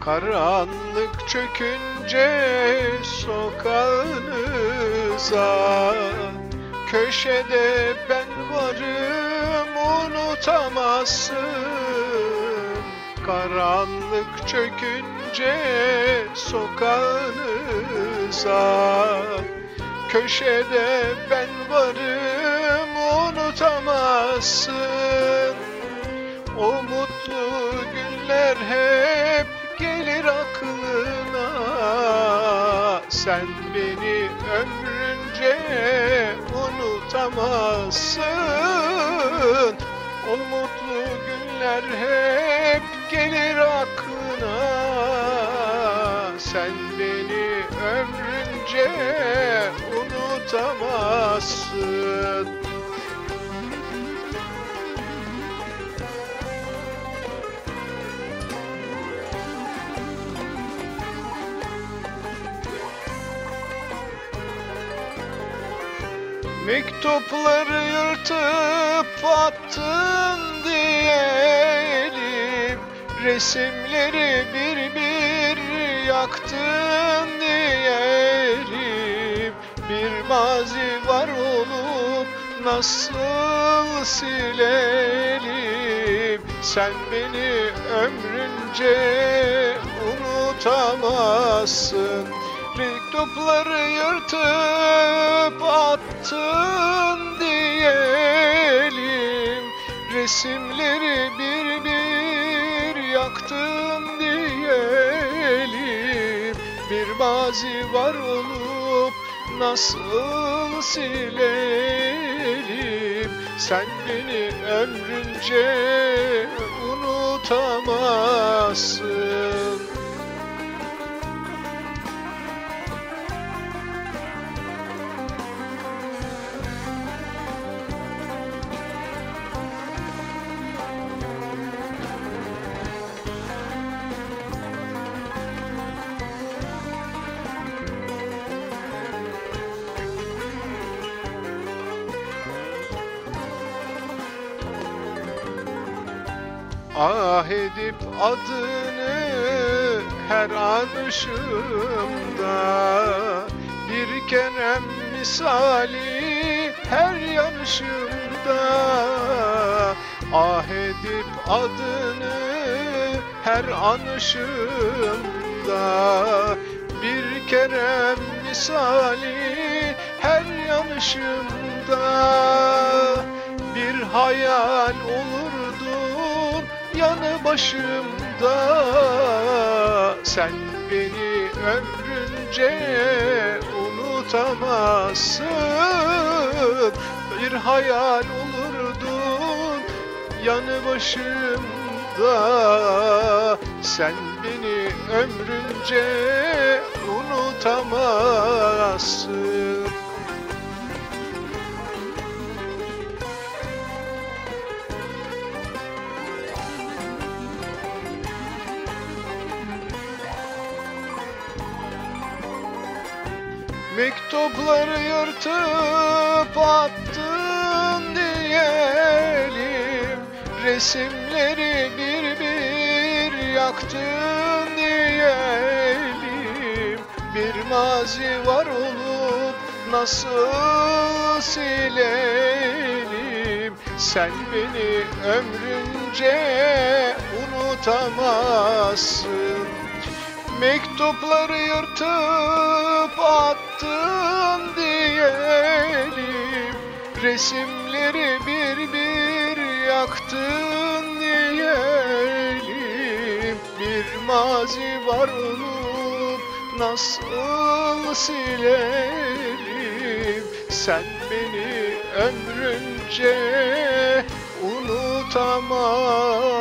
Karanlık çökünce sokağınıza Köşede ben varım unutamazsın. Karanlık çökünce sokağınıza Köşede ben varım unutamazsın. O mutlu günler hep gelir aklına. Sen beni ömrünce unutamazsın. O mutlu günler hep gelir aklına. Sen beni ömrünce unutamazsın Mektupları yırtıp attın diyelim. Resimleri bir bir yaktın diyelim. Bir mazi var olup nasıl silelim? Sen beni ömrünce unutamazsın Mektupları yırtıp attın diyelim. Resimleri bir bir yaktın diyelim. Bir mazi var olup nasıl silelim? Sen beni ömrünce unutamazsın Ah edip adını her anışımda. Bir kerem misali her yanışımda. Ah edip adını her anışımda. Bir kerem misali her yanışımda. Bir hayal yanı başımda. Sen beni ömrünce unutamazsın. Bir hayal olurdun yanı başımda. Sen beni ömrünce unutamazsın Mektupları yırtıp attın diyelim. Resimleri bir bir yaktın diyelim. Bir mazi var olup nasıl silelim? Sen beni ömrünce unutamazsın. Mektupları yırtıp attın diyelim. Resimleri bir bir yaktın diyelim. Bir mazi var olup nasıl silelim? Sen beni ömrünce unutamazsın